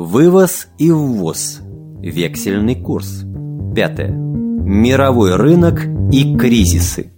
Вывоз и ввоз. Вексельный курс. Пятое. Мировой рынок и кризисы.